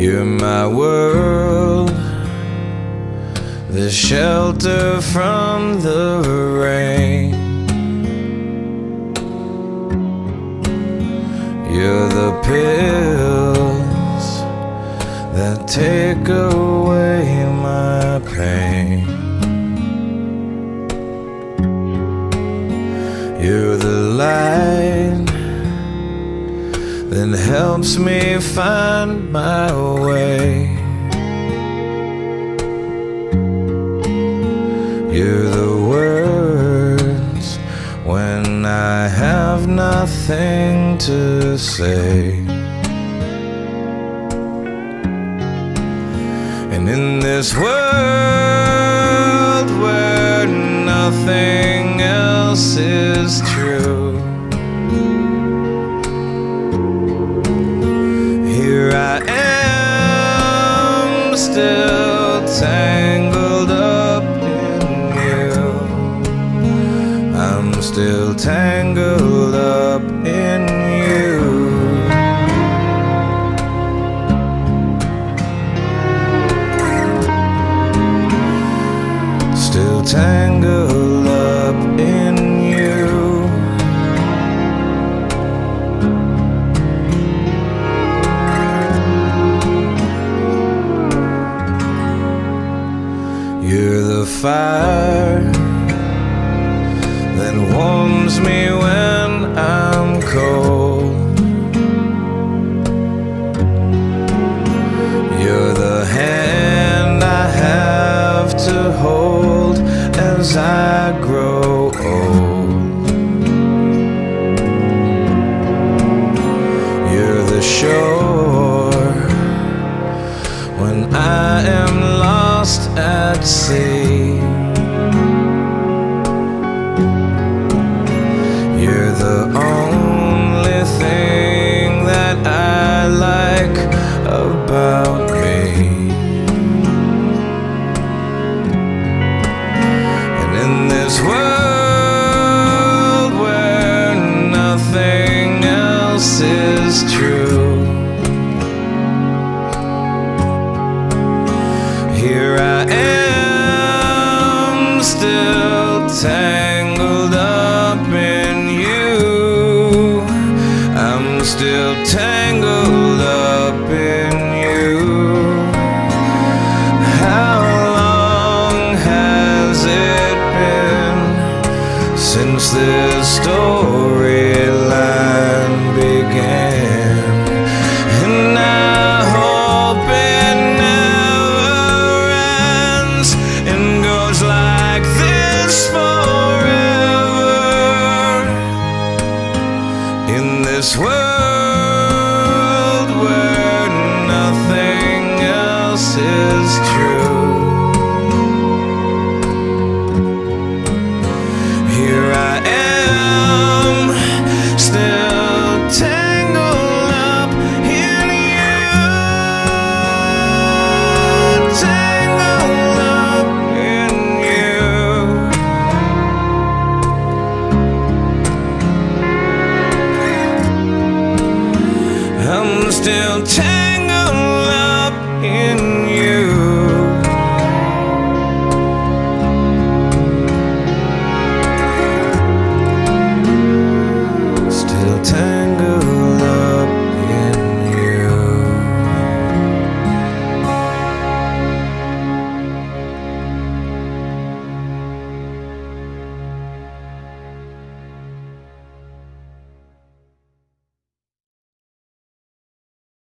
You're my world, the shelter from the rain. You're the pills that take away my pain. You're the light that helps me find my way. You're the words when I have nothing to say. And in this world where nothing else is true, tangled up in you. Still tangled up in you. You're the fire warms me when I'm cold. You're the hand I have to hold as I grow old. You're the shore when I am lost at sea. Still tangled up in you. I'm still tangled up in you. How long has it been since this storyline still tangled